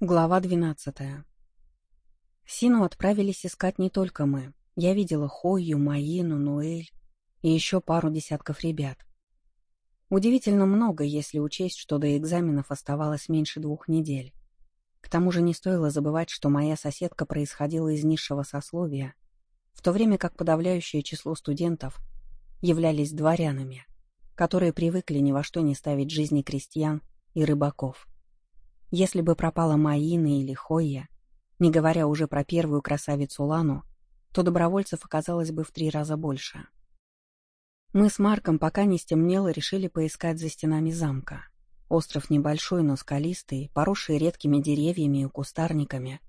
Глава двенадцатая. Сину отправились искать не только мы. Я видела Хою, Маину, Нуэль и еще пару десятков ребят. Удивительно много, если учесть, что до экзаменов оставалось меньше двух недель. К тому же не стоило забывать, что моя соседка происходила из низшего сословия, в то время как подавляющее число студентов являлись дворянами, которые привыкли ни во что не ставить жизни крестьян и рыбаков. Если бы пропала Маина или Хойя, не говоря уже про первую красавицу Лану, то добровольцев оказалось бы в три раза больше. Мы с Марком, пока не стемнело, решили поискать за стенами замка. Остров небольшой, но скалистый, поросший редкими деревьями и кустарниками.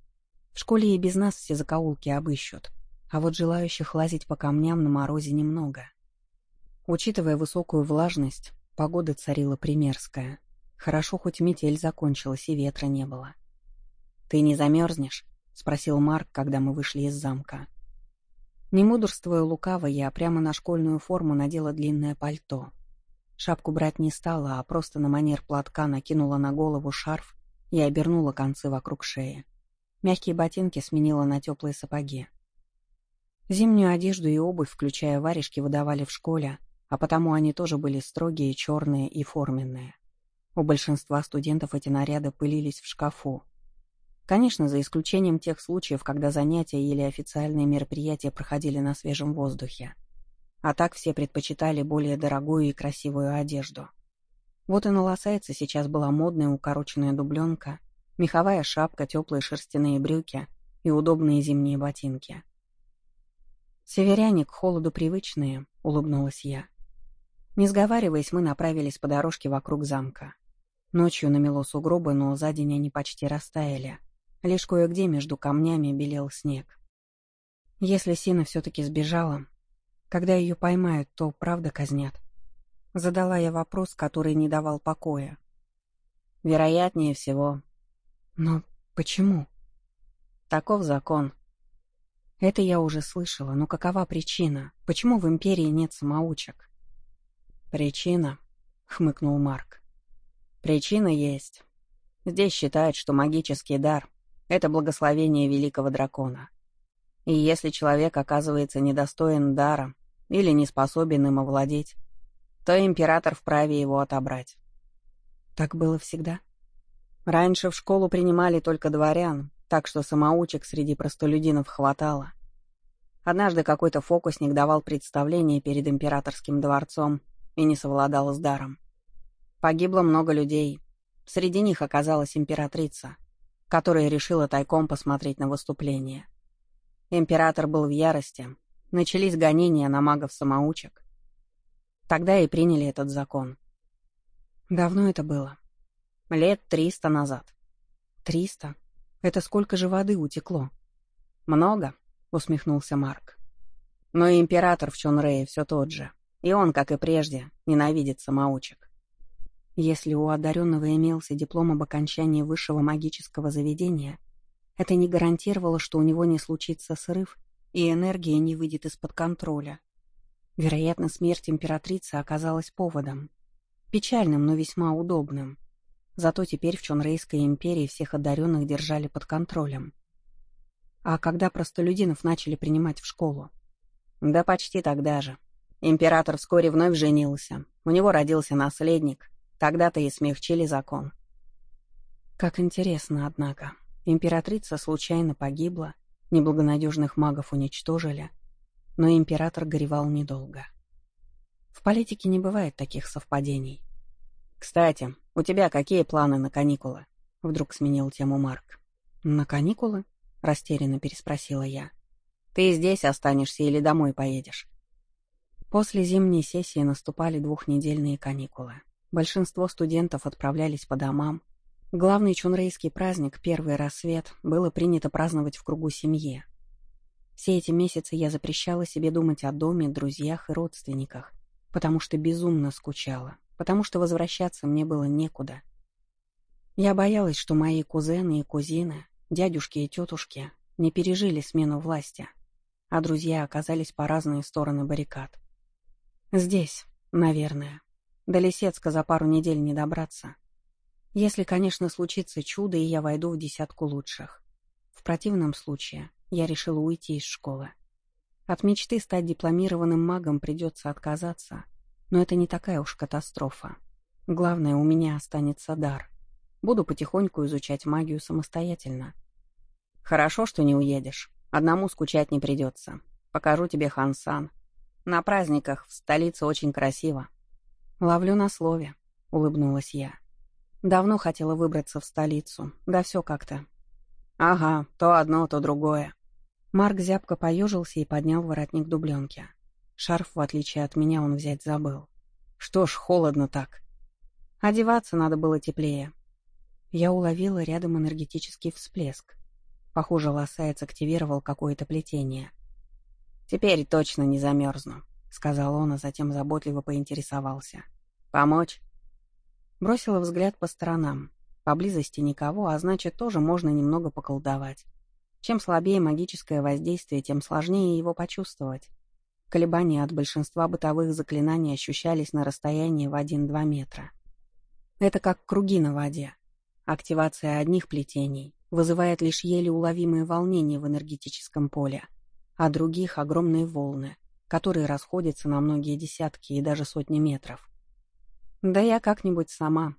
В школе и без нас все закоулки обыщут, а вот желающих лазить по камням на морозе немного. Учитывая высокую влажность, погода царила примерская. Хорошо, хоть метель закончилась и ветра не было. «Ты не замерзнешь?» — спросил Марк, когда мы вышли из замка. Не мудрствуя лукаво, я прямо на школьную форму надела длинное пальто. Шапку брать не стала, а просто на манер платка накинула на голову шарф и обернула концы вокруг шеи. Мягкие ботинки сменила на теплые сапоги. Зимнюю одежду и обувь, включая варежки, выдавали в школе, а потому они тоже были строгие, черные и форменные. У большинства студентов эти наряды пылились в шкафу. Конечно, за исключением тех случаев, когда занятия или официальные мероприятия проходили на свежем воздухе. А так все предпочитали более дорогую и красивую одежду. Вот и на лосайце сейчас была модная укороченная дубленка, меховая шапка, теплые шерстяные брюки и удобные зимние ботинки. «Северяне к холоду привычные», — улыбнулась я. Не сговариваясь, мы направились по дорожке вокруг замка. Ночью намело сугробы, но за день они почти растаяли. Лишь кое-где между камнями белел снег. Если Сина все-таки сбежала, когда ее поймают, то правда казнят. Задала я вопрос, который не давал покоя. Вероятнее всего. Но почему? Таков закон. Это я уже слышала, но какова причина? Почему в Империи нет самоучек? Причина, хмыкнул Марк. Причина есть. Здесь считают, что магический дар — это благословение великого дракона. И если человек оказывается недостоин дара или не способен им овладеть, то император вправе его отобрать. Так было всегда? Раньше в школу принимали только дворян, так что самоучек среди простолюдинов хватало. Однажды какой-то фокусник давал представление перед императорским дворцом и не совладал с даром. Погибло много людей. Среди них оказалась императрица, которая решила тайком посмотреть на выступление. Император был в ярости. Начались гонения на магов-самоучек. Тогда и приняли этот закон. Давно это было? Лет триста назад. Триста? Это сколько же воды утекло? Много, усмехнулся Марк. Но император в Чонрее все тот же. И он, как и прежде, ненавидит самоучек. Если у одаренного имелся диплом об окончании высшего магического заведения, это не гарантировало, что у него не случится срыв и энергия не выйдет из-под контроля. Вероятно, смерть императрицы оказалась поводом. Печальным, но весьма удобным. Зато теперь в Чонрейской империи всех одаренных держали под контролем. А когда простолюдинов начали принимать в школу? Да почти тогда же. Император вскоре вновь женился. У него родился наследник, Тогда-то и смягчили закон. Как интересно, однако. Императрица случайно погибла, неблагонадежных магов уничтожили, но император горевал недолго. В политике не бывает таких совпадений. «Кстати, у тебя какие планы на каникулы?» — вдруг сменил тему Марк. «На каникулы?» — растерянно переспросила я. «Ты здесь останешься или домой поедешь?» После зимней сессии наступали двухнедельные каникулы. Большинство студентов отправлялись по домам. Главный чунрейский праздник, первый рассвет, было принято праздновать в кругу семьи. Все эти месяцы я запрещала себе думать о доме, друзьях и родственниках, потому что безумно скучала, потому что возвращаться мне было некуда. Я боялась, что мои кузены и кузины, дядюшки и тетушки не пережили смену власти, а друзья оказались по разные стороны баррикад. Здесь, наверное, до Лисецка за пару недель не добраться. Если, конечно, случится чудо, и я войду в десятку лучших. В противном случае я решила уйти из школы. От мечты стать дипломированным магом придется отказаться, но это не такая уж катастрофа. Главное, у меня останется дар. Буду потихоньку изучать магию самостоятельно. Хорошо, что не уедешь. Одному скучать не придется. Покажу тебе Хансан. На праздниках в столице очень красиво. Ловлю на слове, улыбнулась я. Давно хотела выбраться в столицу, да все как-то. Ага, то одно, то другое. Марк зябко поежился и поднял воротник дубленки. Шарф, в отличие от меня, он взять забыл. Что ж, холодно так. Одеваться надо было теплее. Я уловила рядом энергетический всплеск. Похоже, лосаец активировал какое-то плетение. «Теперь точно не замерзну», — сказал он, а затем заботливо поинтересовался. «Помочь?» Бросила взгляд по сторонам. Поблизости никого, а значит, тоже можно немного поколдовать. Чем слабее магическое воздействие, тем сложнее его почувствовать. Колебания от большинства бытовых заклинаний ощущались на расстоянии в 1-2 метра. Это как круги на воде. Активация одних плетений вызывает лишь еле уловимые волнения в энергетическом поле, а других — огромные волны, которые расходятся на многие десятки и даже сотни метров. Да я как-нибудь сама.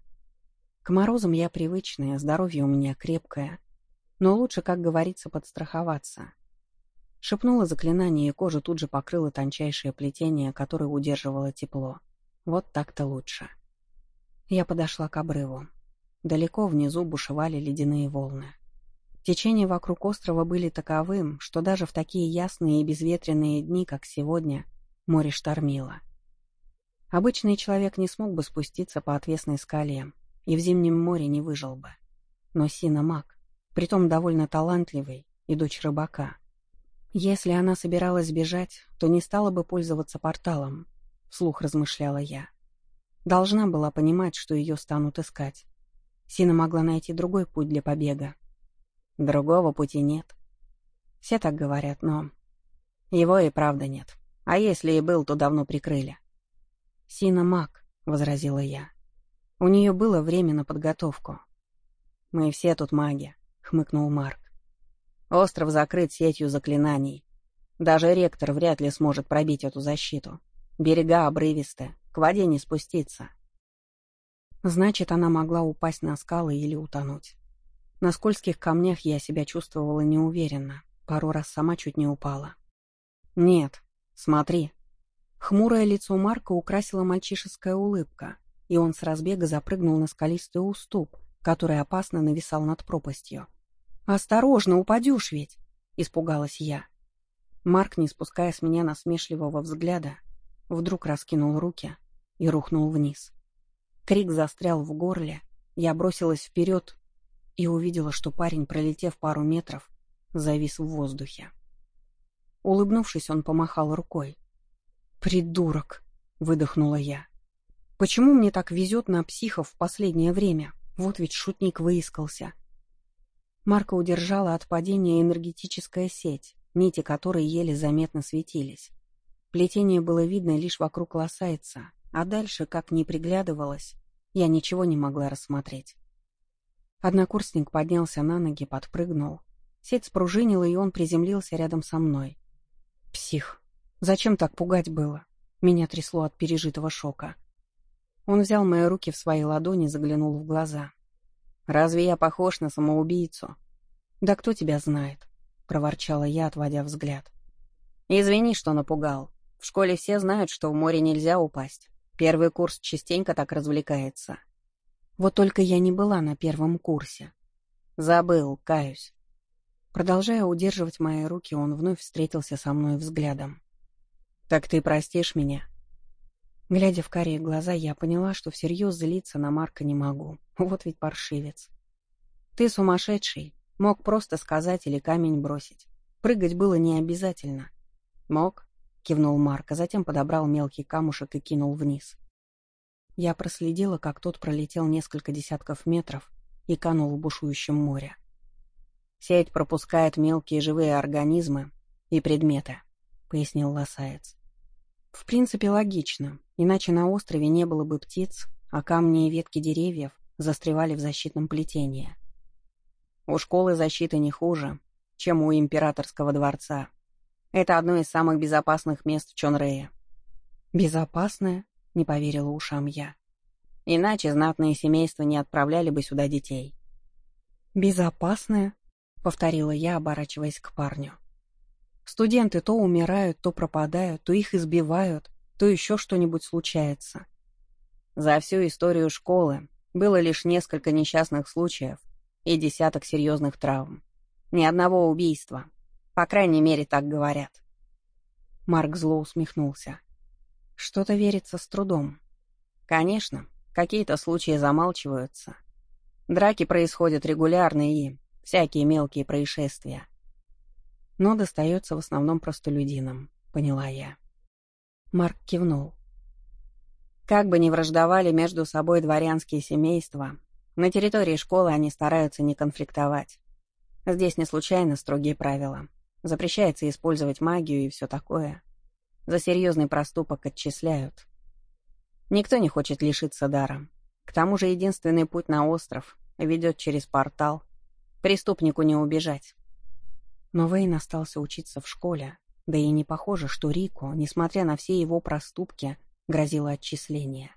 К морозам я привычная, здоровье у меня крепкое. Но лучше, как говорится, подстраховаться. Шепнула заклинание, и кожа тут же покрыла тончайшее плетение, которое удерживало тепло. Вот так-то лучше. Я подошла к обрыву. Далеко внизу бушевали ледяные волны. Течения вокруг острова были таковым, что даже в такие ясные и безветренные дни, как сегодня, море штормило. Обычный человек не смог бы спуститься по отвесной скале и в зимнем море не выжил бы. Но Сина маг, притом довольно талантливый и дочь рыбака. Если она собиралась бежать, то не стала бы пользоваться порталом, вслух размышляла я. Должна была понимать, что ее станут искать. Сина могла найти другой путь для побега. Другого пути нет. Все так говорят, но... Его и правда нет. А если и был, то давно прикрыли. «Сина маг», — возразила я. «У нее было время на подготовку». «Мы все тут маги», — хмыкнул Марк. «Остров закрыт сетью заклинаний. Даже ректор вряд ли сможет пробить эту защиту. Берега обрывисты, к воде не спуститься». Значит, она могла упасть на скалы или утонуть. На скользких камнях я себя чувствовала неуверенно, пару раз сама чуть не упала. «Нет, смотри», Хмурое лицо Марка украсила мальчишеская улыбка, и он с разбега запрыгнул на скалистый уступ, который опасно нависал над пропастью. «Осторожно, упадешь ведь!» — испугалась я. Марк, не спуская с меня насмешливого взгляда, вдруг раскинул руки и рухнул вниз. Крик застрял в горле, я бросилась вперед и увидела, что парень, пролетев пару метров, завис в воздухе. Улыбнувшись, он помахал рукой. «Придурок!» — выдохнула я. «Почему мне так везет на психов в последнее время? Вот ведь шутник выискался». Марка удержала от падения энергетическая сеть, нити которой еле заметно светились. Плетение было видно лишь вокруг лосайца, а дальше, как ни приглядывалась, я ничего не могла рассмотреть. Однокурсник поднялся на ноги, подпрыгнул. Сеть спружинила, и он приземлился рядом со мной. Псих. Зачем так пугать было? Меня трясло от пережитого шока. Он взял мои руки в свои ладони, заглянул в глаза. «Разве я похож на самоубийцу?» «Да кто тебя знает?» — проворчала я, отводя взгляд. «Извини, что напугал. В школе все знают, что в море нельзя упасть. Первый курс частенько так развлекается». Вот только я не была на первом курсе. Забыл, каюсь. Продолжая удерживать мои руки, он вновь встретился со мной взглядом. «Так ты простишь меня?» Глядя в карие глаза, я поняла, что всерьез злиться на Марка не могу. Вот ведь паршивец. «Ты сумасшедший. Мог просто сказать или камень бросить. Прыгать было не обязательно». «Мог?» — кивнул Марк, а затем подобрал мелкий камушек и кинул вниз. Я проследила, как тот пролетел несколько десятков метров и канул в бушующем море. «Сеть пропускает мелкие живые организмы и предметы», — пояснил лосаец. В принципе, логично, иначе на острове не было бы птиц, а камни и ветки деревьев застревали в защитном плетении. У школы защиты не хуже, чем у императорского дворца. Это одно из самых безопасных мест в Чонрее. «Безопасное?» — не поверила ушам я. Иначе знатные семейства не отправляли бы сюда детей. «Безопасное?» — повторила я, оборачиваясь к парню. «Студенты то умирают, то пропадают, то их избивают, то еще что-нибудь случается. За всю историю школы было лишь несколько несчастных случаев и десяток серьезных травм. Ни одного убийства. По крайней мере, так говорят. Марк зло усмехнулся. Что-то верится с трудом. Конечно, какие-то случаи замалчиваются. Драки происходят регулярно и всякие мелкие происшествия. Но достается в основном простолюдинам, поняла я. Марк кивнул. Как бы ни враждовали между собой дворянские семейства, на территории школы они стараются не конфликтовать. Здесь не случайно строгие правила. Запрещается использовать магию и все такое. За серьезный проступок отчисляют. Никто не хочет лишиться дара. К тому же единственный путь на остров ведет через портал. Преступнику не убежать. Но Вейн остался учиться в школе, да и не похоже, что Рику, несмотря на все его проступки, грозило отчисление.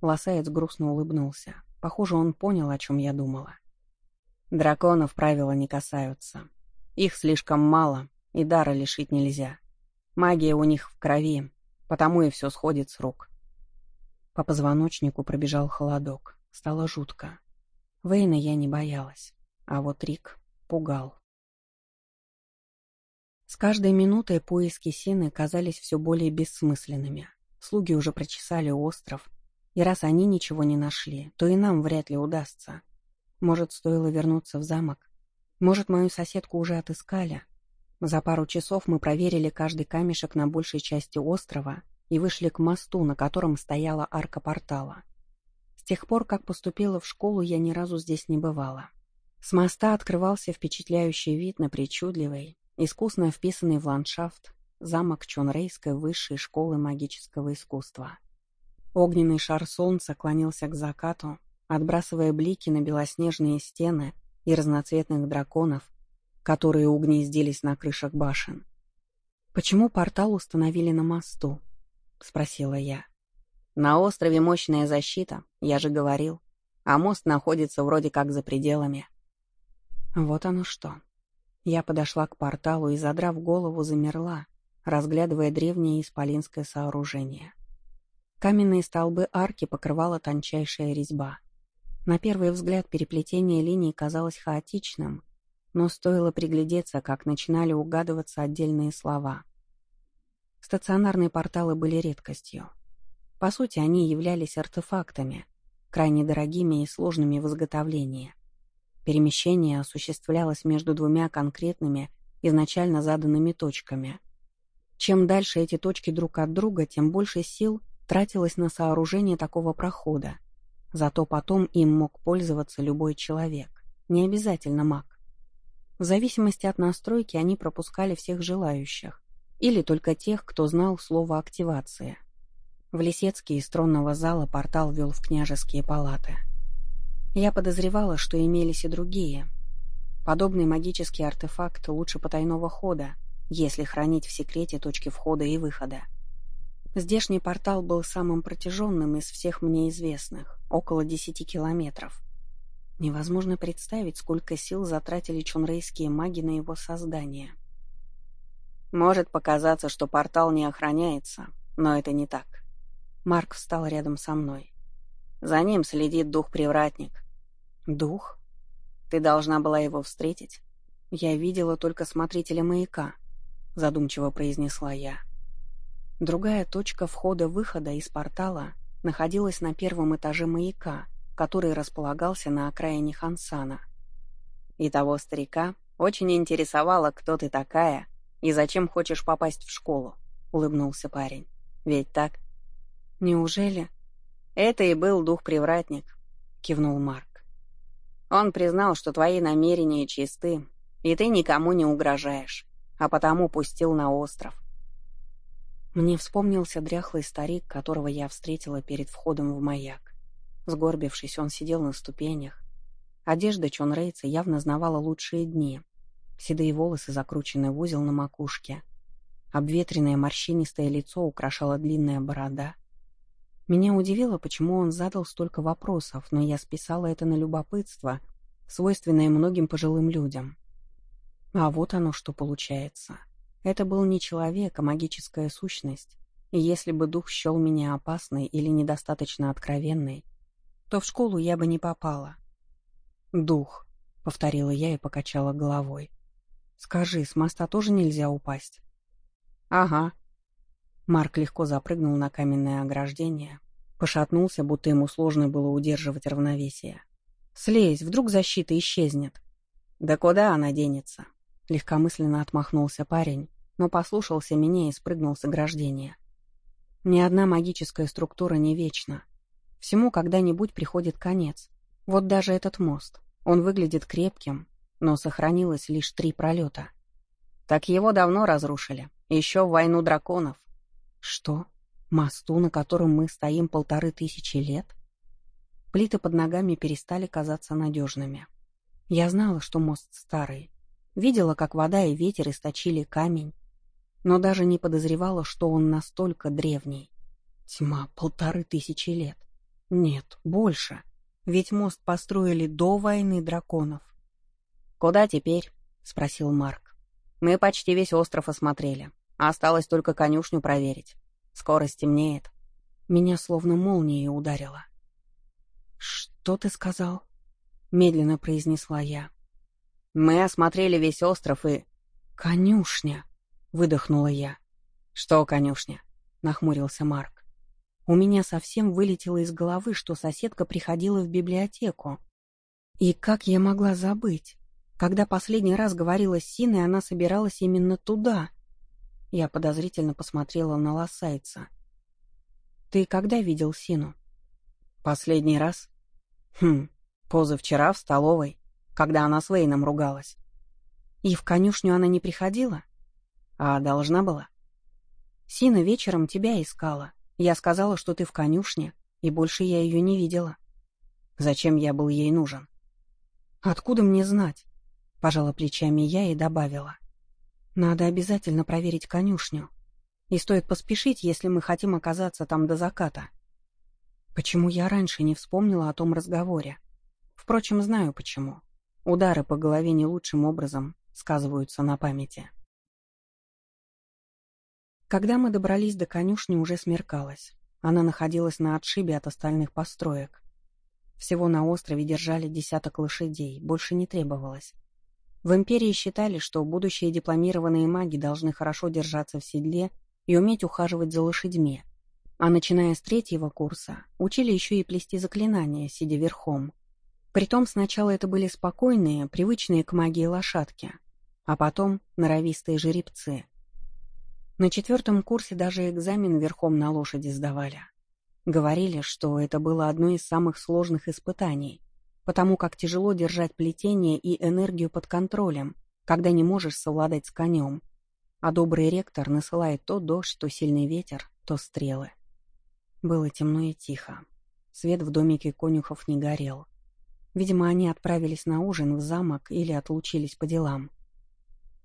Лосаец грустно улыбнулся. Похоже, он понял, о чем я думала. Драконов правила не касаются. Их слишком мало, и дара лишить нельзя. Магия у них в крови, потому и все сходит с рук. По позвоночнику пробежал холодок. Стало жутко. Вейна я не боялась, а вот Рик пугал. С каждой минутой поиски Сины казались все более бессмысленными. Слуги уже прочесали остров, и раз они ничего не нашли, то и нам вряд ли удастся. Может, стоило вернуться в замок? Может, мою соседку уже отыскали? За пару часов мы проверили каждый камешек на большей части острова и вышли к мосту, на котором стояла арка портала. С тех пор, как поступила в школу, я ни разу здесь не бывала. С моста открывался впечатляющий вид на причудливый, искусно вписанный в ландшафт замок Чонрейской высшей школы магического искусства. Огненный шар солнца клонился к закату, отбрасывая блики на белоснежные стены и разноцветных драконов, которые угнездились на крышах башен. «Почему портал установили на мосту?» — спросила я. «На острове мощная защита, я же говорил, а мост находится вроде как за пределами». Вот оно что. Я подошла к порталу и, задрав голову, замерла, разглядывая древнее исполинское сооружение. Каменные столбы арки покрывала тончайшая резьба. На первый взгляд переплетение линий казалось хаотичным, но стоило приглядеться, как начинали угадываться отдельные слова. Стационарные порталы были редкостью. По сути, они являлись артефактами, крайне дорогими и сложными в изготовлении. Перемещение осуществлялось между двумя конкретными, изначально заданными точками. Чем дальше эти точки друг от друга, тем больше сил тратилось на сооружение такого прохода. Зато потом им мог пользоваться любой человек, не обязательно маг. В зависимости от настройки они пропускали всех желающих, или только тех, кто знал слово «активация». В Лисецкий из тронного зала портал вел в княжеские палаты. Я подозревала, что имелись и другие. Подобный магический артефакт лучше потайного хода, если хранить в секрете точки входа и выхода. Здешний портал был самым протяженным из всех мне известных, около десяти километров. Невозможно представить, сколько сил затратили чунрейские маги на его создание. Может показаться, что портал не охраняется, но это не так. Марк встал рядом со мной. За ним следит дух-привратник. Дух? Ты должна была его встретить? Я видела только смотрителя маяка, задумчиво произнесла я. Другая точка входа-выхода из портала находилась на первом этаже маяка, который располагался на окраине Хансана. И того старика очень интересовало, кто ты такая и зачем хочешь попасть в школу, улыбнулся парень. Ведь так? Неужели? Это и был дух-привратник, кивнул Марк. Он признал, что твои намерения чисты, и ты никому не угрожаешь, а потому пустил на остров. Мне вспомнился дряхлый старик, которого я встретила перед входом в маяк. Сгорбившись, он сидел на ступенях. Одежда Чон Рейца явно знавала лучшие дни. Седые волосы закручены в узел на макушке. Обветренное морщинистое лицо украшала длинная борода. Меня удивило, почему он задал столько вопросов, но я списала это на любопытство, свойственное многим пожилым людям. А вот оно что получается. Это был не человек, а магическая сущность. И если бы дух счел меня опасной или недостаточно откровенной, то в школу я бы не попала. «Дух», — повторила я и покачала головой. «Скажи, с моста тоже нельзя упасть?» «Ага». Марк легко запрыгнул на каменное ограждение, пошатнулся, будто ему сложно было удерживать равновесие. «Слезь, вдруг защита исчезнет». «Да куда она денется?» Легкомысленно отмахнулся парень, но послушался меня и спрыгнул с ограждения. Ни одна магическая структура не вечна. Всему когда-нибудь приходит конец. Вот даже этот мост. Он выглядит крепким, но сохранилось лишь три пролета. Так его давно разрушили. Еще в войну драконов. Что? Мосту, на котором мы стоим полторы тысячи лет? Плиты под ногами перестали казаться надежными. Я знала, что мост старый. Видела, как вода и ветер источили камень, но даже не подозревала, что он настолько древний. Тьма, полторы тысячи лет. Нет, больше. Ведь мост построили до войны драконов. «Куда теперь?» — спросил Марк. «Мы почти весь остров осмотрели. Осталось только конюшню проверить. Скоро стемнеет». Меня словно молнией ударило. «Что ты сказал?» — медленно произнесла я. «Мы осмотрели весь остров и...» «Конюшня!» — выдохнула я. «Что конюшня?» — нахмурился Марк. У меня совсем вылетело из головы, что соседка приходила в библиотеку. И как я могла забыть? Когда последний раз говорила с Синой, она собиралась именно туда. Я подозрительно посмотрела на Лосайца. «Ты когда видел Сину?» «Последний раз?» «Хм, позавчера в столовой, когда она с Вейном ругалась». «И в конюшню она не приходила?» «А должна была?» «Сина вечером тебя искала. Я сказала, что ты в конюшне, и больше я ее не видела. Зачем я был ей нужен? Откуда мне знать? Пожала плечами я и добавила. Надо обязательно проверить конюшню. И стоит поспешить, если мы хотим оказаться там до заката. Почему я раньше не вспомнила о том разговоре? Впрочем, знаю почему. Удары по голове не лучшим образом сказываются на памяти. Когда мы добрались до конюшни, уже смеркалось. Она находилась на отшибе от остальных построек. Всего на острове держали десяток лошадей, больше не требовалось. В империи считали, что будущие дипломированные маги должны хорошо держаться в седле и уметь ухаживать за лошадьми. А начиная с третьего курса, учили еще и плести заклинания, сидя верхом. Притом сначала это были спокойные, привычные к магии лошадки, а потом норовистые жеребцы — на четвертом курсе даже экзамен верхом на лошади сдавали. Говорили, что это было одно из самых сложных испытаний, потому как тяжело держать плетение и энергию под контролем, когда не можешь совладать с конем. А добрый ректор насылает то дождь, то сильный ветер, то стрелы. Было темно и тихо. Свет в домике конюхов не горел. Видимо, они отправились на ужин в замок или отлучились по делам.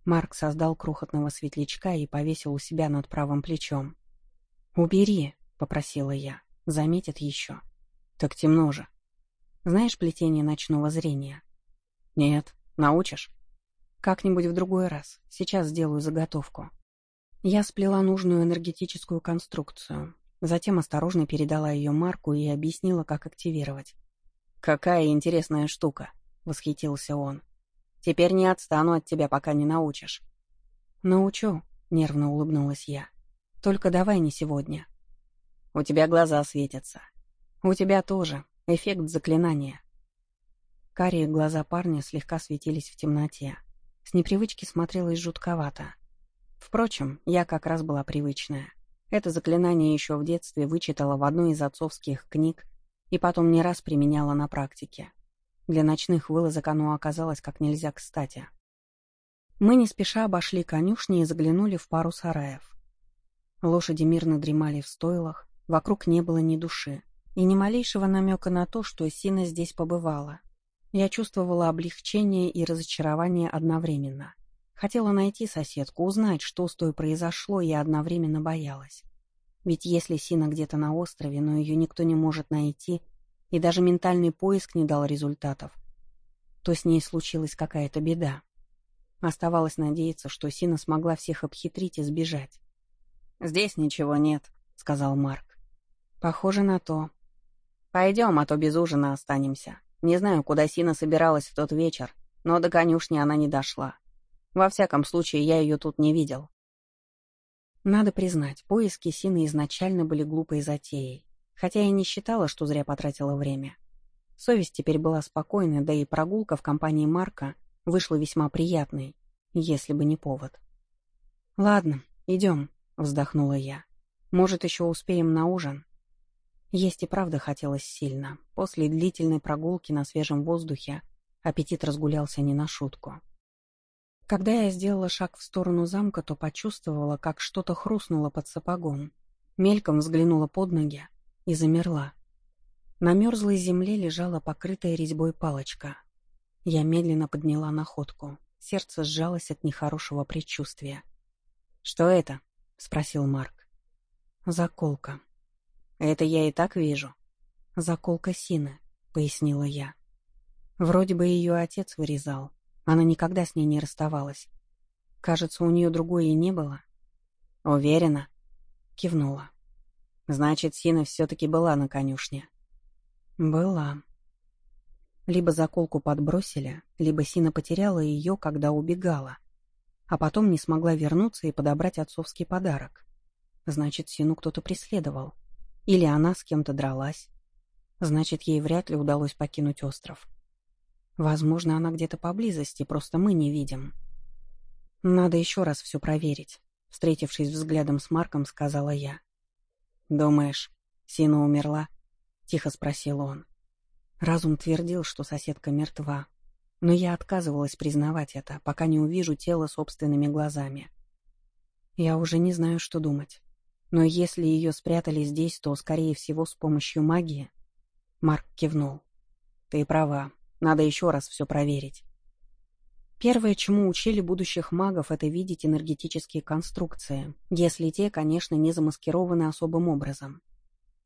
Марк создал крохотного светлячка и повесил у себя над правым плечом. «Убери», — попросила я. «Заметят еще». «Так темно же». «Знаешь плетение ночного зрения?» «Нет. Научишь?» «Как-нибудь в другой раз. Сейчас сделаю заготовку». Я сплела нужную энергетическую конструкцию. Затем осторожно передала ее Марку и объяснила, как активировать. «Какая интересная штука!» — восхитился он. Теперь не отстану от тебя, пока не научишь». «Научу», — нервно улыбнулась я. «Только давай не сегодня». «У тебя глаза светятся». «У тебя тоже. Эффект заклинания». Карие глаза парня слегка светились в темноте. С непривычки смотрелось жутковато. Впрочем, я как раз была привычная. Это заклинание еще в детстве вычитала в одной из отцовских книг и потом не раз применяла на практике. Для ночных вылазок оно оказалось как нельзя кстати. Мы не спеша обошли конюшни и заглянули в пару сараев. Лошади мирно дремали в стойлах, вокруг не было ни души. и ни малейшего намека на то, что Сина здесь побывала. Я чувствовала облегчение и разочарование одновременно. Хотела найти соседку, узнать, что с той произошло, и одновременно боялась. Ведь если Сина где-то на острове, но ее никто не может найти, и даже ментальный поиск не дал результатов, то с ней случилась какая-то беда. Оставалось надеяться, что Сина смогла всех обхитрить и сбежать. «Здесь ничего нет», — сказал Марк. «Похоже на то. Пойдем, а то без ужина останемся. Не знаю, куда Сина собиралась в тот вечер, но до конюшни она не дошла. Во всяком случае, я ее тут не видел. Надо признать, поиски Сины изначально были глупой затеей, хотя я не считала, что зря потратила время. Совесть теперь была спокойной, да и прогулка в компании Марка вышла весьма приятной, если бы не повод. «Ладно, идем», — вздохнула я. «Может, еще успеем на ужин?» Есть и правда хотелось сильно. После длительной прогулки на свежем воздухе аппетит разгулялся не на шутку. Когда я сделала шаг в сторону замка, то почувствовала, как что-то хрустнуло под сапогом. Мельком взглянула под ноги и замерла. На мерзлой земле лежала покрытая резьбой палочка. Я медленно подняла находку. Сердце сжалось от нехорошего предчувствия. «Что это?» — спросил Марк. «Заколка». «Это я и так вижу». «Заколка Сины», — пояснила я. Вроде бы ее отец вырезал, она никогда с ней не расставалась. Кажется, у нее другой и не было. Уверена? Кивнула. Значит, Сина все-таки была на конюшне. Была. Либо заколку подбросили, либо Сина потеряла ее, когда убегала, а потом не смогла вернуться и подобрать отцовский подарок. Значит, Сину кто-то преследовал. Или она с кем-то дралась. Значит, ей вряд ли удалось покинуть остров. Возможно, она где-то поблизости, просто мы не видим. Надо еще раз все проверить. Встретившись взглядом с Марком, сказала я. «Думаешь, Сина умерла?» — тихо спросил он. Разум твердил, что соседка мертва, но я отказывалась признавать это, пока не увижу тело собственными глазами. Я уже не знаю, что думать. Но если ее спрятали здесь, то, скорее всего, с помощью магии. Марк кивнул. Ты права. Надо еще раз все проверить. Первое, чему учили будущих магов, это видеть энергетические конструкции, если те, конечно, не замаскированы особым образом.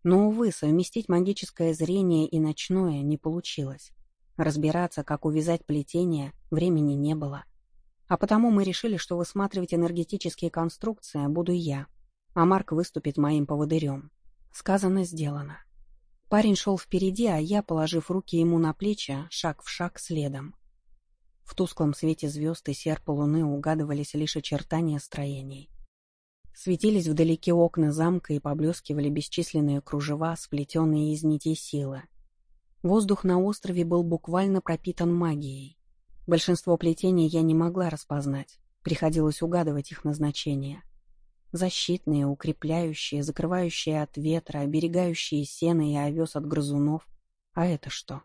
Но, увы, совместить магическое зрение и ночное не получилось. Разбираться, как увязать плетение, времени не было. А потому мы решили, что высматривать энергетические конструкции буду я, а Марк выступит моим поводырем. Сказано, сделано. Парень шел впереди, а я, положив руки ему на плечи, шаг в шаг следом. В тусклом свете звезд и серпа луны угадывались лишь очертания строений. Светились вдалеке окна замка и поблескивали бесчисленные кружева, сплетенные из нитей силы. Воздух на острове был буквально пропитан магией. Большинство плетений я не могла распознать, приходилось угадывать их назначение — Защитные, укрепляющие, закрывающие от ветра, оберегающие сено и овес от грызунов. А это что?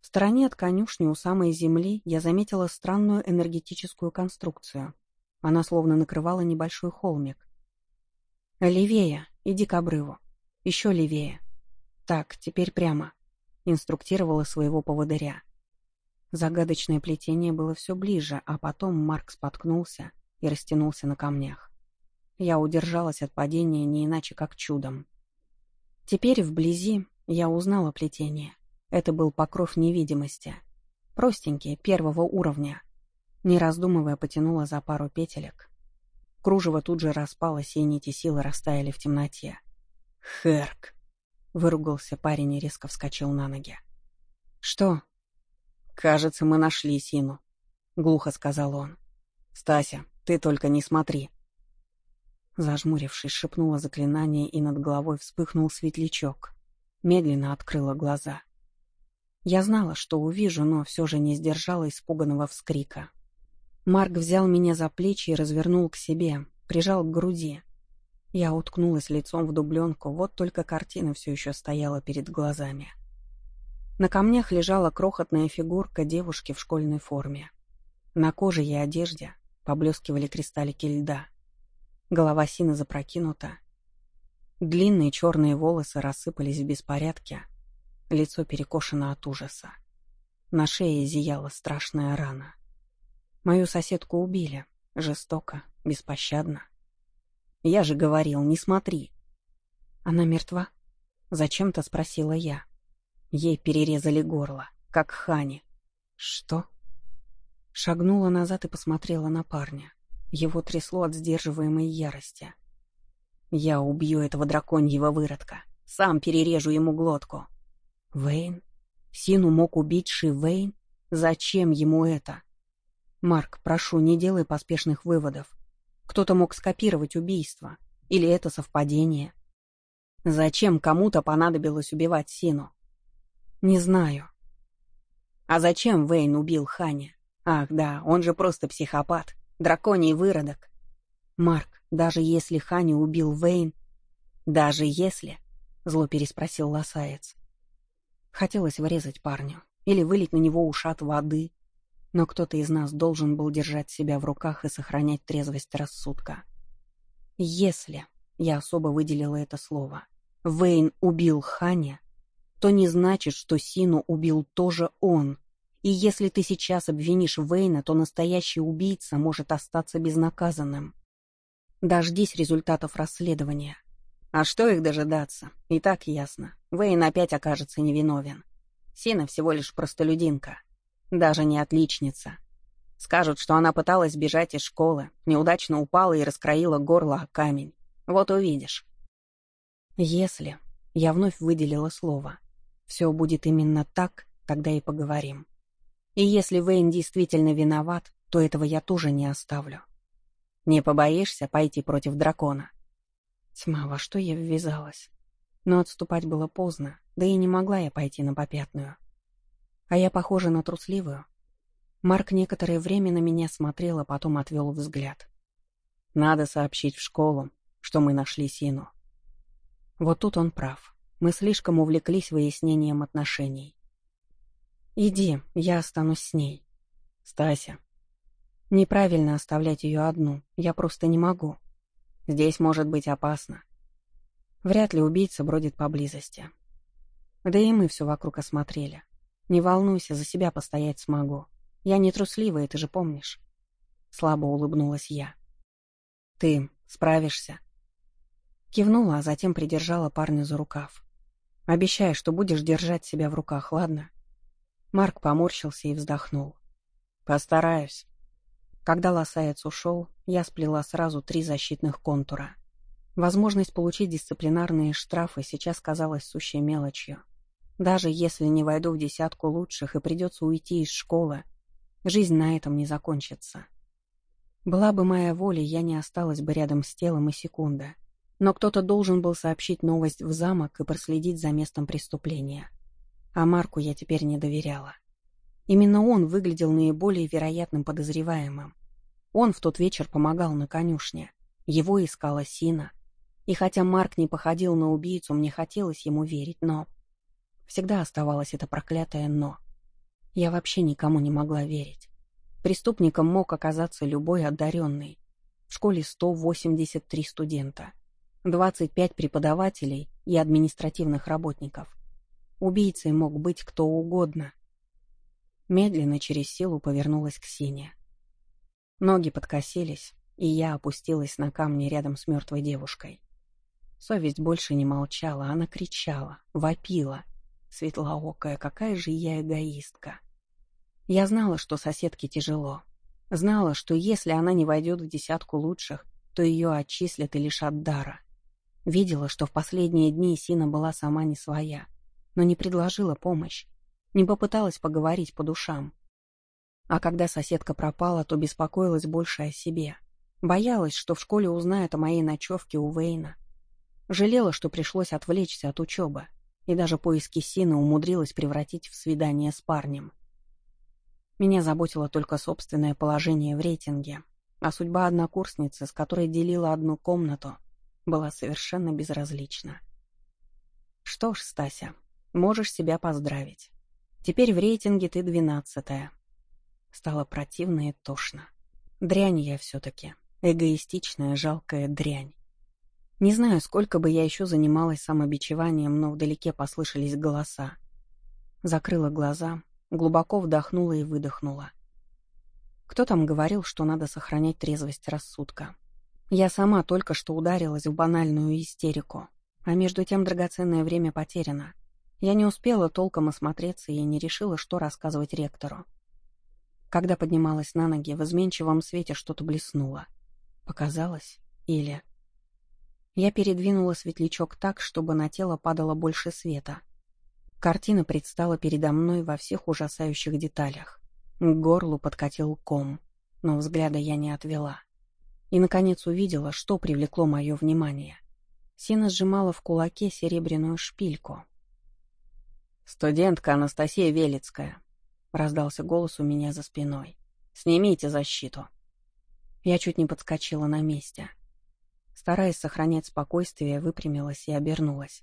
В стороне от конюшни у самой земли я заметила странную энергетическую конструкцию. Она словно накрывала небольшой холмик. «Левее, иди к обрыву. Еще левее. Так, теперь прямо», — инструктировала своего поводыря. Загадочное плетение было все ближе, а потом Марк споткнулся и растянулся на камнях. Я удержалась от падения не иначе как чудом. Теперь вблизи я узнала плетение. Это был покров невидимости. Простенький, первого уровня. Не раздумывая, потянула за пару петелек. Кружево тут же распалось, и нити силы растаяли в темноте. «Хэрк!» — выругался парень и резко вскочил на ноги. «Что?» «Кажется, мы нашли Сину», — глухо сказал он. «Стася, ты только не смотри». Зажмурившись, шепнула заклинание, и над головой вспыхнул светлячок. Медленно открыла глаза. Я знала, что увижу, но все же не сдержала испуганного вскрика. Марк взял меня за плечи и развернул к себе, прижал к груди. Я уткнулась лицом в дубленку, вот только картина все еще стояла перед глазами. На камнях лежала крохотная фигурка девушки в школьной форме. На коже и одежде поблескивали кристаллики льда — Голова Сины запрокинута. Длинные черные волосы рассыпались в беспорядке, лицо перекошено от ужаса. На шее зияла страшная рана. Мою соседку убили, жестоко, беспощадно. Я же говорил, не смотри. Она мертва? Зачем-то спросила я. Ей перерезали горло, как Хане. Что? Шагнула назад и посмотрела на парня. Его трясло от сдерживаемой ярости. Я убью этого драконьего выродка. Сам перережу ему глотку. Вейн? Сину мог убить Ши Вейн? Зачем ему это? Марк, прошу, не делай поспешных выводов. Кто-то мог скопировать убийство. Или это совпадение? Зачем кому-то понадобилось убивать Сину? Не знаю. А зачем Вейн убил Хани? Ах да, он же просто психопат, драконий выродок. Марк, даже если Хани убил Вейн... Даже если... Зло переспросил лосаец. Хотелось врезать парню или вылить на него ушат воды, но кто-то из нас должен был держать себя в руках и сохранять трезвость рассудка. Если, я особо выделила это слово, Вейн убил Ханя, то не значит, что Сину убил тоже он. И если ты сейчас обвинишь Вейна, то настоящий убийца может остаться безнаказанным. Дождись результатов расследования. А что их дожидаться? И так ясно. Вейн опять окажется невиновен. Сина всего лишь простолюдинка. Даже не отличница. Скажут, что она пыталась бежать из школы, неудачно упала и раскроила горло о камень. Вот увидишь. Если... Я вновь выделила слово. Все будет именно так, тогда и поговорим. И если Вейн действительно виноват, то этого я тоже не оставлю. Не побоишься пойти против дракона? Тьма, во что я ввязалась? Но отступать было поздно, да и не могла я пойти на попятную. А я похожа на трусливую. Марк некоторое время на меня смотрел, а потом отвел взгляд. Надо сообщить в школу, что мы нашли Сину. Вот тут он прав. Мы слишком увлеклись выяснением отношений. «Иди, я останусь с ней». «Стася». «Неправильно оставлять ее одну, я просто не могу. Здесь может быть опасно. Вряд ли убийца бродит поблизости. Да и мы все вокруг осмотрели. Не волнуйся, за себя постоять смогу. Я не трусливая, ты же помнишь». Слабо улыбнулась я. «Ты справишься?» Кивнула, а затем придержала парня за рукав. Обещай, что будешь держать себя в руках, ладно?» Марк поморщился и вздохнул. «Постараюсь». Когда лосаец ушел, я сплела сразу три защитных контура. Возможность получить дисциплинарные штрафы сейчас казалась сущей мелочью. Даже если не войду в десятку лучших и придется уйти из школы, жизнь на этом не закончится. Была бы моя воля, я не осталась бы рядом с телом и секунды. Но кто-то должен был сообщить новость в замок и проследить за местом преступления. А Марку я теперь не доверяла. Именно он выглядел наиболее вероятным подозреваемым. Он в тот вечер помогал на конюшне. Его искала Сина. И хотя Марк не походил на убийцу, мне хотелось ему верить, но... Всегда оставалось это проклятое «но». Я вообще никому не могла верить. Преступником мог оказаться любой одаренный. В школе 183 студента. 25 преподавателей и административных работников. Убийцей мог быть кто угодно. Медленно через силу повернулась к Сине. Ноги подкосились, и я опустилась на камни рядом с мертвой девушкой. Совесть больше не молчала, она кричала, вопила. Светлоокая, какая же я эгоистка. Я знала, что соседке тяжело. Знала, что если она не войдет в десятку лучших, то ее отчислят и лишат дара. Видела, что в последние дни Сина была сама не своя, но не предложила помощь, не попыталась поговорить по душам. А когда соседка пропала, то беспокоилась больше о себе. Боялась, что в школе узнают о моей ночевке у Вейна. Жалела, что пришлось отвлечься от учебы, и даже поиски Сины умудрилась превратить в свидание с парнем. Меня заботило только собственное положение в рейтинге, а судьба однокурсницы, с которой делила одну комнату, была совершенно безразлична. Что ж, Стася, можешь себя поздравить. Теперь в рейтинге ты двенадцатая. Стало противно и тошно. Дрянь я все-таки. Эгоистичная, жалкая дрянь. Не знаю, сколько бы я еще занималась самобичеванием, но вдалеке послышались голоса. Закрыла глаза, глубоко вдохнула и выдохнула. Кто там говорил, что надо сохранять трезвость рассудка? Я сама только что ударилась в банальную истерику, а между тем драгоценное время потеряно. Я не успела толком осмотреться и не решила, что рассказывать ректору. Когда поднималась на ноги, в изменчивом свете что-то блеснуло. Показалось? Или... Я передвинула светлячок так, чтобы на тело падало больше света. Картина предстала передо мной во всех ужасающих деталях. К горлу подкатил ком, но взгляда я не отвела. И, наконец, увидела, что привлекло мое внимание. Сина сжимала в кулаке серебряную шпильку. «Студентка Анастасия Велицкая», — раздался голос у меня за спиной. «Снимите защиту». Я чуть не подскочила на месте. Стараясь сохранять спокойствие, выпрямилась и обернулась.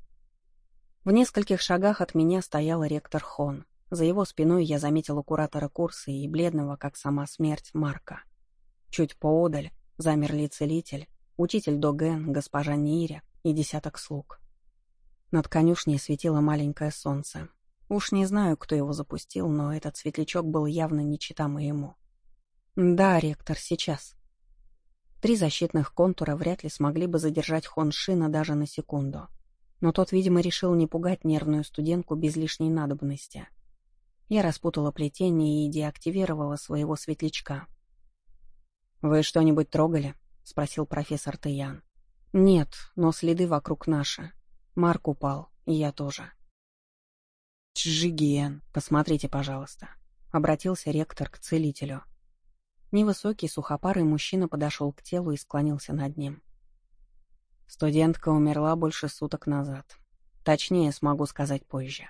В нескольких шагах от меня стоял ректор Хон. За его спиной я заметила куратора курса и бледного, как сама смерть, Марка. Чуть поодаль замерли целитель, учитель Доген, госпожа Ниря и десяток слуг. Над конюшней светило маленькое солнце. Уж не знаю, кто его запустил, но этот светлячок был явно не моему. «Да, ректор, сейчас». Три защитных контура вряд ли смогли бы задержать Хон Шина даже на секунду но тот, видимо, решил не пугать нервную студентку без лишней надобности. Я распутала плетение и деактивировала своего светлячка. «Вы что-нибудь трогали?» — спросил профессор Таян. «Нет, но следы вокруг наши. Марк упал, и я тоже». «Чжигиен, посмотрите, пожалуйста», — обратился ректор к целителю. Невысокий, сухопарый мужчина подошел к телу и склонился над ним. Студентка умерла больше суток назад. Точнее, смогу сказать позже.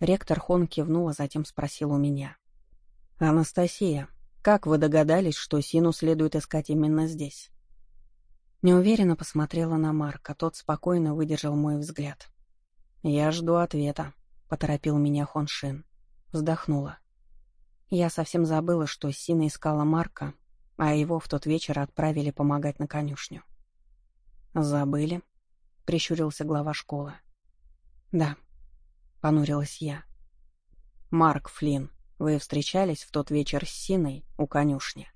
Ректор Хон кивнул, а затем спросил у меня. «Анастасия, как вы догадались, что Сину следует искать именно здесь?» Неуверенно посмотрела на Марка, тот спокойно выдержал мой взгляд. «Я жду ответа», — поторопил меня Хон Шин. Вздохнула. Я совсем забыла, что Сина искала Марка, а его в тот вечер отправили помогать на конюшню. «Забыли?» — прищурился глава школы. «Да», — понурилась я. «Марк Флинн, вы встречались в тот вечер с Синой у конюшни?»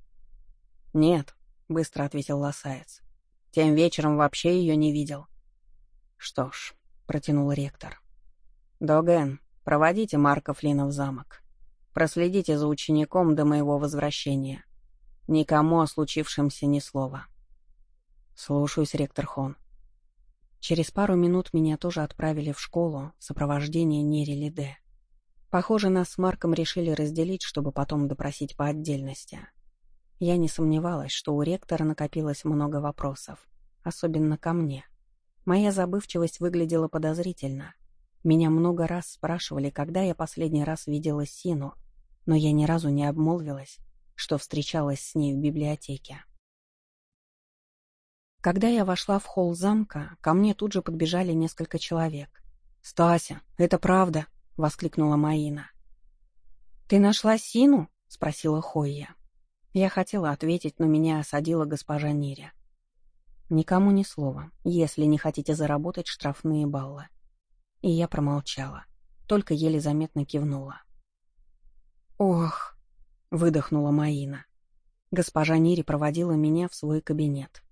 «Нет», — быстро ответил лосаец. «Тем вечером вообще ее не видел». «Что ж», — протянул ректор. «Доген, проводите Марка Флина в замок. Проследите за учеником до моего возвращения. Никому о случившемся ни слова». «Слушаюсь, ректор Хон». Через пару минут меня тоже отправили в школу в сопровождении Нери Лиде. Похоже, нас с Марком решили разделить, чтобы потом допросить по отдельности. Я не сомневалась, что у ректора накопилось много вопросов, особенно ко мне. Моя забывчивость выглядела подозрительно. Меня много раз спрашивали, когда я последний раз видела Сину, но я ни разу не обмолвилась, что встречалась с ней в библиотеке. Когда я вошла в холл замка, ко мне тут же подбежали несколько человек. «Стася, это правда!» — воскликнула Маина. «Ты нашла Сину?» — спросила Хойя. Я хотела ответить, но меня осадила госпожа Ниря. «Никому ни слова, если не хотите заработать штрафные баллы». И я промолчала, только еле заметно кивнула. «Ох!» — выдохнула Маина. Госпожа Нири проводила меня в свой кабинет.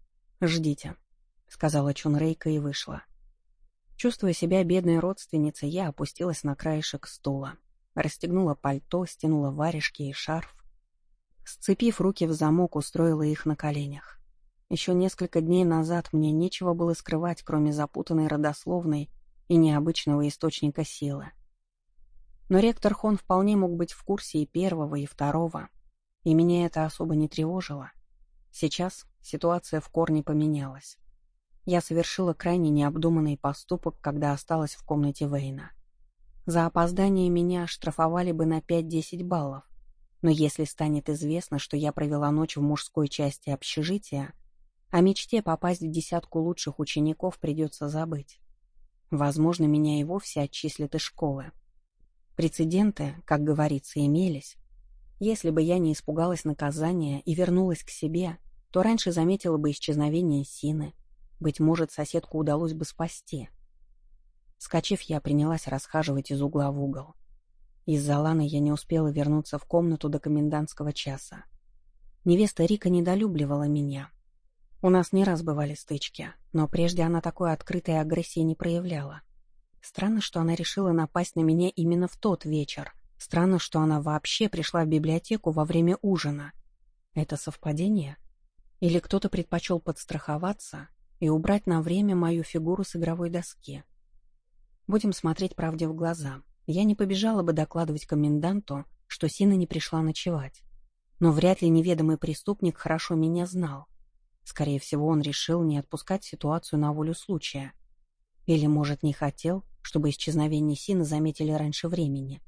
«Ждите», — сказала Чунрейка и вышла. Чувствуя себя бедной родственницей, я опустилась на краешек стула, расстегнула пальто, стянула варежки и шарф. Сцепив руки в замок, устроила их на коленях. Еще несколько дней назад мне нечего было скрывать, кроме запутанной родословной и необычного источника силы. Но ректор Хон вполне мог быть в курсе и первого, и второго, и меня это особо не тревожило. Сейчас ситуация в корне поменялась. Я совершила крайне необдуманный поступок, когда осталась в комнате Вейна. За опоздание меня штрафовали бы на 5-10 баллов, но если станет известно, что я провела ночь в мужской части общежития, о мечте попасть в десятку лучших учеников придется забыть. Возможно, меня и вовсе отчислят из школы. Прецеденты, как говорится, имелись, если бы я не испугалась наказания и вернулась к себе, то раньше заметила бы исчезновение Сины. Быть может, соседку удалось бы спасти. Скочив, я принялась расхаживать из угла в угол. Из-за Ланы я не успела вернуться в комнату до комендантского часа. Невеста Рика недолюбливала меня. У нас не раз бывали стычки, но прежде она такой открытой агрессии не проявляла. Странно, что она решила напасть на меня именно в тот вечер. Странно, что она вообще пришла в библиотеку во время ужина. Это совпадение? Или кто-то предпочел подстраховаться и убрать на время мою фигуру с игровой доски? Будем смотреть правде в глаза. Я не побежала бы докладывать коменданту, что Сина не пришла ночевать. Но вряд ли неведомый преступник хорошо меня знал. Скорее всего, он решил не отпускать ситуацию на волю случая. Или, может, не хотел, чтобы исчезновение Сины заметили раньше времени.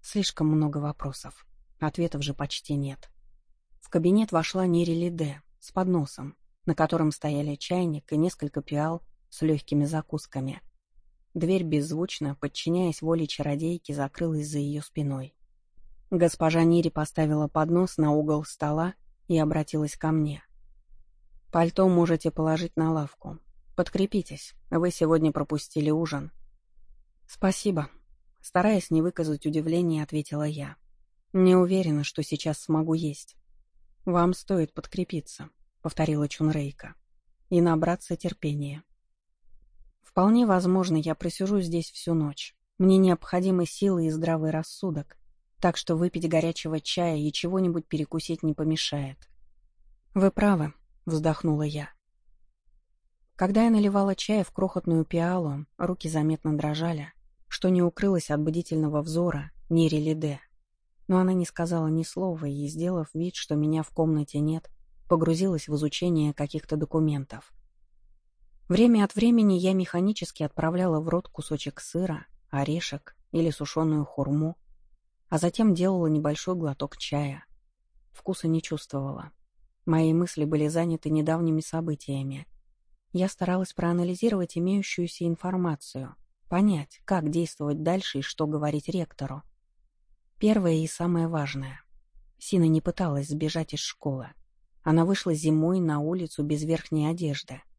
Слишком много вопросов. Ответов же почти нет. В кабинет вошла Нири Лиде с подносом, на котором стояли чайник и несколько пиал с легкими закусками — Дверь беззвучно, подчиняясь воле чародейки, закрылась за ее спиной. Госпожа Нири поставила поднос на угол стола и обратилась ко мне. «Пальто можете положить на лавку. Подкрепитесь, вы сегодня пропустили ужин». «Спасибо», — стараясь не выказать удивления, ответила я. «Не уверена, что сейчас смогу есть». «Вам стоит подкрепиться», — повторила Чунрейка, — «и набраться терпения». Вполне возможно, я просижу здесь всю ночь. Мне необходимы силы и здравый рассудок, так что выпить горячего чая и чего-нибудь перекусить не помешает. «Вы правы», — вздохнула я. Когда я наливала чай в крохотную пиалу, руки заметно дрожали, что не укрылось от бдительного взора Нири Лиде. Но она не сказала ни слова и, сделав вид, что меня в комнате нет, погрузилась в изучение каких-то документов. Время от времени я механически отправляла в рот кусочек сыра, орешек или сушеную хурму, а затем делала небольшой глоток чая. Вкуса не чувствовала. Мои мысли были заняты недавними событиями. Я старалась проанализировать имеющуюся информацию, понять, как действовать дальше и что говорить ректору. Первое и самое важное. Сина не пыталась сбежать из школы. Она вышла зимой на улицу без верхней одежды —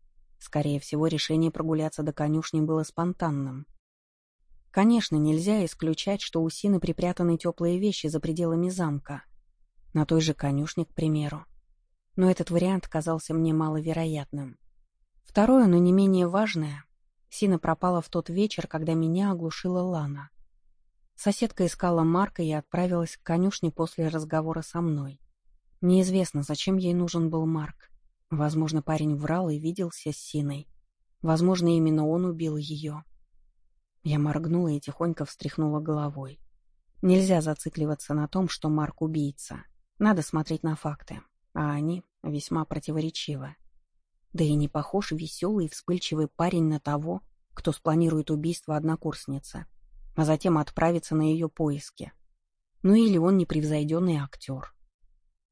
Скорее всего, решение прогуляться до конюшни было спонтанным. Конечно, нельзя исключать, что у Сины припрятаны теплые вещи за пределами замка. На той же конюшне, к примеру. Но этот вариант казался мне маловероятным. Второе, но не менее важное. Сина пропала в тот вечер, когда меня оглушила Лана. Соседка искала Марка и отправилась к конюшне после разговора со мной. Неизвестно, зачем ей нужен был Марк. Возможно, парень врал и виделся с Синой. Возможно, именно он убил ее. Я моргнула и тихонько встряхнула головой. Нельзя зацикливаться на том, что Марк убийца. Надо смотреть на факты, а они весьма противоречивы. Да и не похож веселый и вспыльчивый парень на того, кто спланирует убийство однокурсницы, а затем отправится на ее поиски. Ну или он непревзойденный актер.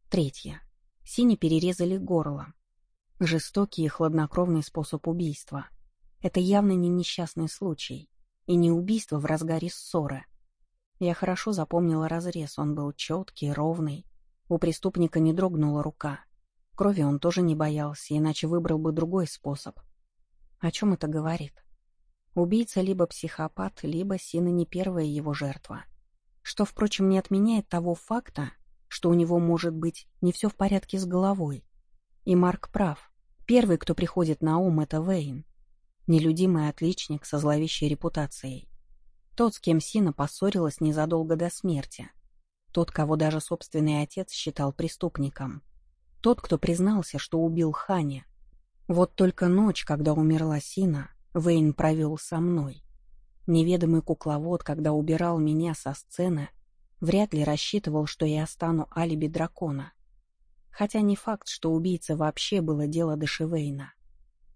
Третье. Сине перерезали горло, Жестокий и хладнокровный способ убийства. Это явно не несчастный случай. И не убийство в разгаре ссоры. Я хорошо запомнила разрез, он был четкий, ровный. У преступника не дрогнула рука. Крови он тоже не боялся, иначе выбрал бы другой способ. О чем это говорит? Убийца либо психопат, либо Сина не первая его жертва. Что, впрочем, не отменяет того факта, что у него может быть не все в порядке с головой. И Марк прав. Первый, кто приходит на ум, это Вейн. Нелюдимый отличник со зловещей репутацией. Тот, с кем Сина поссорилась незадолго до смерти. Тот, кого даже собственный отец считал преступником. Тот, кто признался, что убил Хани. Вот только ночь, когда умерла Сина, Вейн провел со мной. Неведомый кукловод, когда убирал меня со сцены, вряд ли рассчитывал, что я стану алиби дракона. Хотя не факт, что убийца вообще было дело Дешевейна.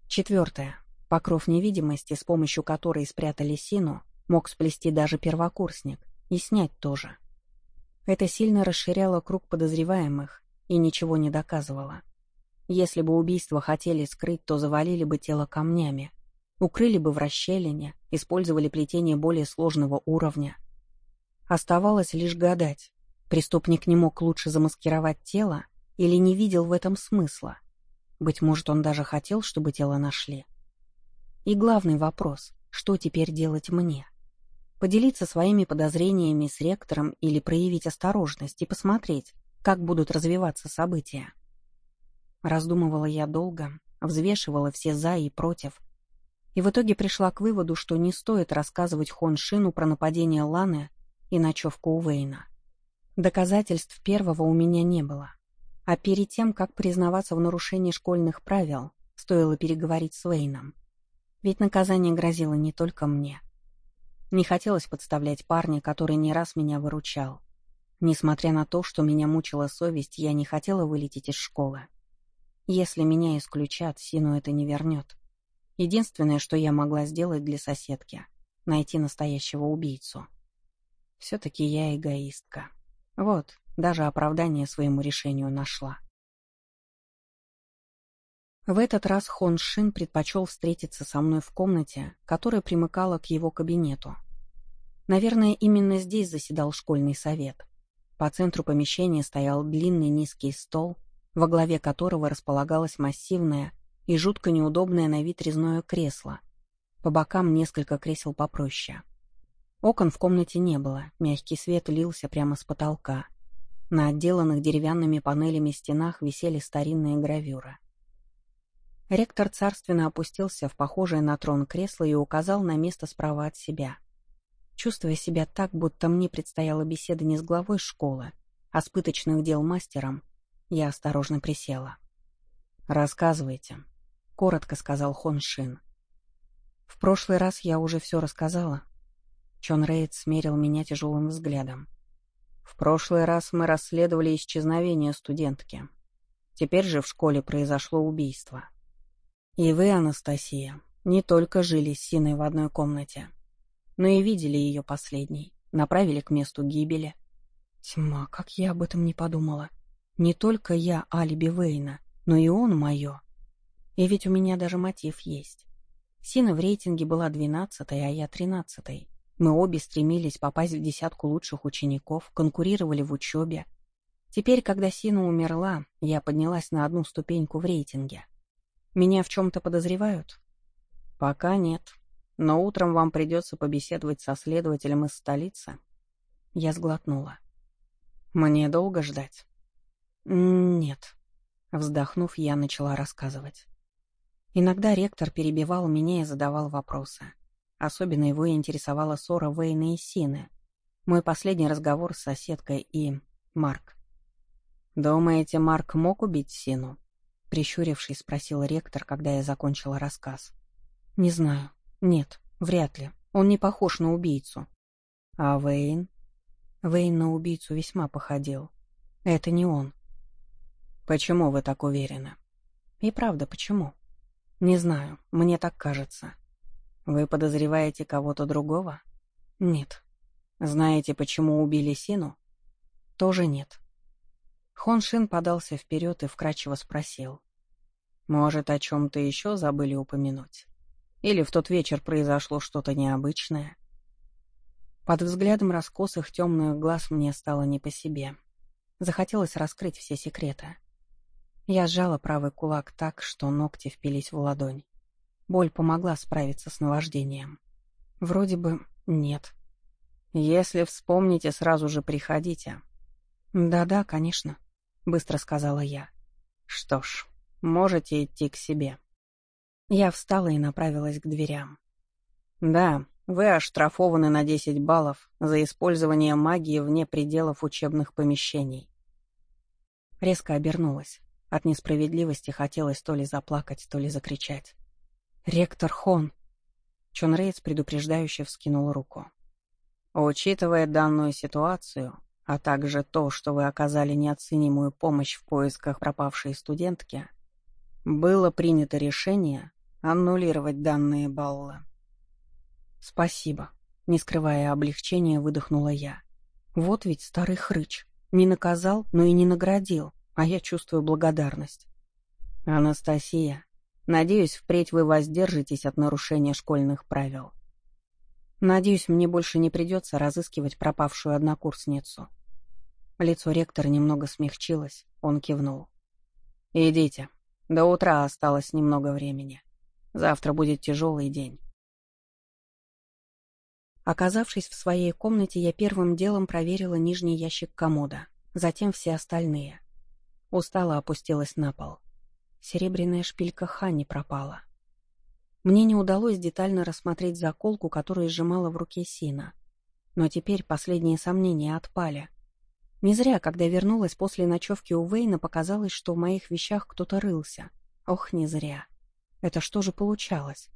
Четвертое. Покров невидимости, с помощью которой спрятали Сину, мог сплести даже первокурсник, и снять тоже. Это сильно расширяло круг подозреваемых и ничего не доказывало. Если бы убийство хотели скрыть, то завалили бы тело камнями, укрыли бы в расщелине, использовали плетение более сложного уровня. Оставалось лишь гадать. Преступник не мог лучше замаскировать тело или не видел в этом смысла. Быть может, он даже хотел, чтобы тело нашли. И главный вопрос, что теперь делать мне? Поделиться своими подозрениями с ректором или проявить осторожность и посмотреть, как будут развиваться события? Раздумывала я долго, взвешивала все «за» и «против», и в итоге пришла к выводу, что не стоит рассказывать Хон Шину про нападение Ланы и ночевку у Вейна. Доказательств первого у меня не было. А перед тем, как признаваться в нарушении школьных правил, стоило переговорить с Вейном. Ведь наказание грозило не только мне. Не хотелось подставлять парня, который не раз меня выручал. Несмотря на то, что меня мучила совесть, я не хотела вылететь из школы. Если меня исключат, Сину это не вернет. Единственное, что я могла сделать для соседки — найти настоящего убийцу. Все-таки я эгоистка. Вот, даже оправдание своему решению нашла. В этот раз Хон Шин предпочел встретиться со мной в комнате, которая примыкала к его кабинету. Наверное, именно здесь заседал школьный совет. По центру помещения стоял длинный низкий стол, во главе которого располагалось массивное и жутко неудобное на вид резное кресло. По бокам несколько кресел попроще. Окон в комнате не было, мягкий свет лился прямо с потолка. На отделанных деревянными панелями стенах висели старинные гравюры. Ректор царственно опустился в похожее на трон кресло и указал на место справа от себя. Чувствуя себя так, будто мне предстояла беседа не с главой школы, а с пыточных дел мастером, я осторожно присела. «Рассказывайте», — коротко сказал Хон Шин. «В прошлый раз я уже все рассказала». Чон Рейд смерил меня тяжелым взглядом. В прошлый раз мы расследовали исчезновение студентки. Теперь же в школе произошло убийство. И вы, Анастасия, не только жили с Синой в одной комнате, но и видели ее последней, направили к месту гибели. Тьма, как я об этом не подумала. Не только я алиби Вейна, но и он мое. И ведь у меня даже мотив есть. Сина в рейтинге была двенадцатой, а я тринадцатой. Мы обе стремились попасть в десятку лучших учеников, конкурировали в учебе. Теперь, когда Сина умерла, я поднялась на одну ступеньку в рейтинге. Меня в чем-то подозревают? Пока нет. Но утром вам придется побеседовать со следователем из столицы. Я сглотнула. Мне долго ждать? Нет. Вздохнув, я начала рассказывать. Иногда ректор перебивал меня и задавал вопросы. Особенно его интересовала ссора Вейна и Сины, мой последний разговор с соседкой и Марк. «Думаете, Марк мог убить Сину?» Прищурившись, спросил ректор, когда я закончила рассказ. «Не знаю. Нет, вряд ли. Он не похож на убийцу». «А Вейн?» Вейн на убийцу весьма походил. «Это не он». «Почему вы так уверены?» «И правда, почему?» «Не знаю. Мне так кажется. Вы подозреваете кого-то другого? Нет. Знаете, почему убили Сину? Тоже нет. Хон Шин подался вперед и вкрадчиво спросил. Может, о чем-то еще забыли упомянуть? Или в тот вечер произошло что-то необычное? Под взглядом раскосых темных глаз мне стало не по себе. Захотелось раскрыть все секреты. Я сжала правый кулак так, что ногти впились в ладонь. Боль помогла справиться с наваждением. Вроде бы нет. Если вспомните, сразу же приходите. Да-да, конечно, быстро сказала я. Что ж, можете идти к себе. Я встала и направилась к дверям. Да, вы оштрафованы на 10 баллов за использование магии вне пределов учебных помещений. Резко обернулась. От несправедливости хотелось то ли заплакать, то ли закричать. «Ректор Хон!» Чон Рейц предупреждающе вскинул руку. «Учитывая данную ситуацию, а также то, что вы оказали неоценимую помощь в поисках пропавшей студентки, было принято решение аннулировать данные баллы». «Спасибо», — не скрывая облегчения, выдохнула я. «Вот ведь старый хрыч. Не наказал, но и не наградил, а я чувствую благодарность». «Анастасия, Надеюсь, впредь вы воздержитесь от нарушения школьных правил. Надеюсь, мне больше не придется разыскивать пропавшую однокурсницу. Лицо ректора немного смягчилось, он кивнул. «Идите. До утра осталось немного времени. Завтра будет тяжелый день. Оказавшись в своей комнате, я первым делом проверила нижний ящик комода, затем все остальные. Устало опустилась на пол. Серебряная шпилька Хани пропала. Мне не удалось детально рассмотреть заколку, которую сжимала в руке Сина. Но теперь последние сомнения отпали. Не зря, когда вернулась после ночевки у Вейна, показалось, что в моих вещах кто-то рылся. Ох, не зря. Это что же получалось?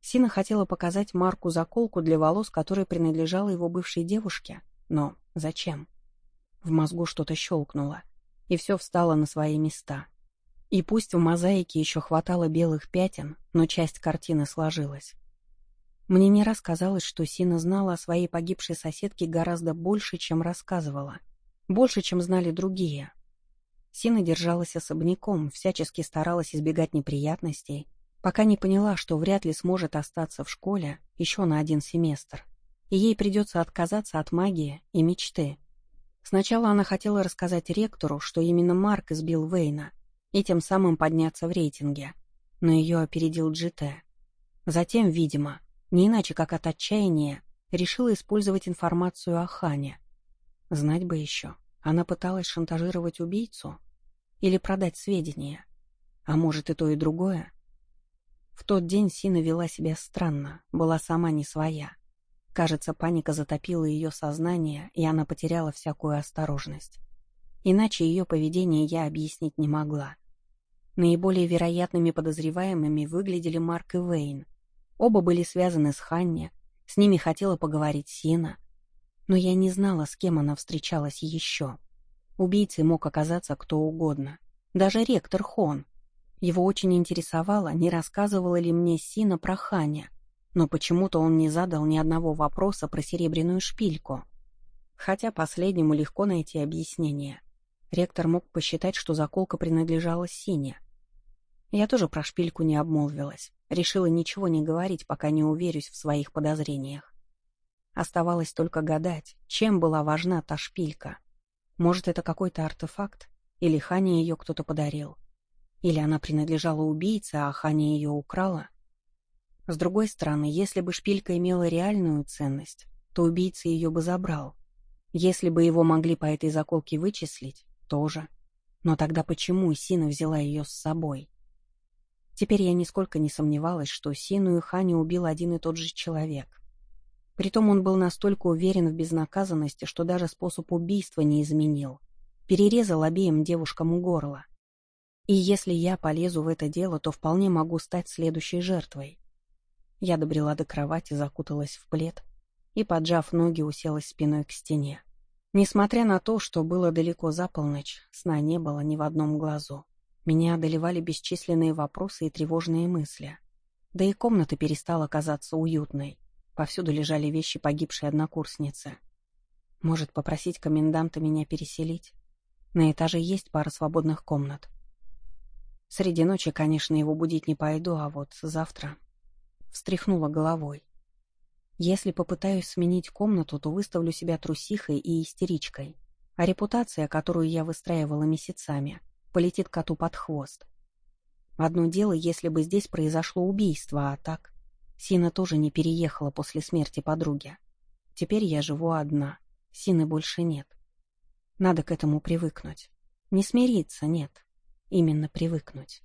Сина хотела показать Марку заколку для волос, которая принадлежала его бывшей девушке. Но зачем? В мозгу что-то щелкнуло, и все встало на свои места. И пусть в мозаике еще хватало белых пятен, но часть картины сложилась. Мне не раз казалось, что Сина знала о своей погибшей соседке гораздо больше, чем рассказывала. Больше, чем знали другие. Сина держалась особняком, всячески старалась избегать неприятностей, пока не поняла, что вряд ли сможет остаться в школе еще на один семестр, и ей придется отказаться от магии и мечты. Сначала она хотела рассказать ректору, что именно Марк избил Вейна, и тем самым подняться в рейтинге, но ее опередил GT. Затем, видимо, не иначе как от отчаяния, решила использовать информацию о Хане. Знать бы еще, она пыталась шантажировать убийцу или продать сведения, а может и то, и другое. В тот день Сина вела себя странно, была сама не своя. Кажется, паника затопила ее сознание, и она потеряла всякую осторожность. Иначе ее поведение я объяснить не могла. Наиболее вероятными подозреваемыми выглядели Марк и Вейн. Оба были связаны с Ханне, с ними хотела поговорить Сина. Но я не знала, с кем она встречалась еще. Убийцей мог оказаться кто угодно. Даже ректор Хон, его очень интересовало, не рассказывала ли мне Сина про Ханя, но почему-то он не задал ни одного вопроса про серебряную шпильку. Хотя последнему легко найти объяснение. Ректор мог посчитать, что заколка принадлежала Сине. Я тоже про шпильку не обмолвилась, решила ничего не говорить, пока не уверюсь в своих подозрениях. Оставалось только гадать, чем была важна та шпилька. Может, это какой-то артефакт? Или Хане ее кто-то подарил? Или она принадлежала убийце, а Ханя ее украла? С другой стороны, если бы шпилька имела реальную ценность, то убийца ее бы забрал. Если бы его могли по этой заколке вычислить, тоже. Но тогда почему Сина взяла ее с собой? Теперь я нисколько не сомневалась, что Сину и Ханю убил один и тот же человек. Притом он был настолько уверен в безнаказанности, что даже способ убийства не изменил. Перерезал обеим девушкам горло. И если я полезу в это дело, то вполне могу стать следующей жертвой. Я добрела до кровати, закуталась в плед и, поджав ноги, уселась спиной к стене. Несмотря на то, что было далеко за полночь, сна не было ни в одном глазу. Меня одолевали бесчисленные вопросы и тревожные мысли. Да и комната перестала казаться уютной. Повсюду лежали вещи погибшей однокурсницы. Может, попросить коменданта меня переселить? На этаже есть пара свободных комнат. Среди ночи, конечно, его будить не пойду, а вот завтра... Встряхнула головой. Если попытаюсь сменить комнату, то выставлю себя трусихой и истеричкой, а репутация, которую я выстраивала месяцами, полетит коту под хвост. Одно дело, если бы здесь произошло убийство, а так... Сина тоже не переехала после смерти подруги. Теперь я живу одна, Сины больше нет. Надо к этому привыкнуть. Не смириться, нет, Именно привыкнуть.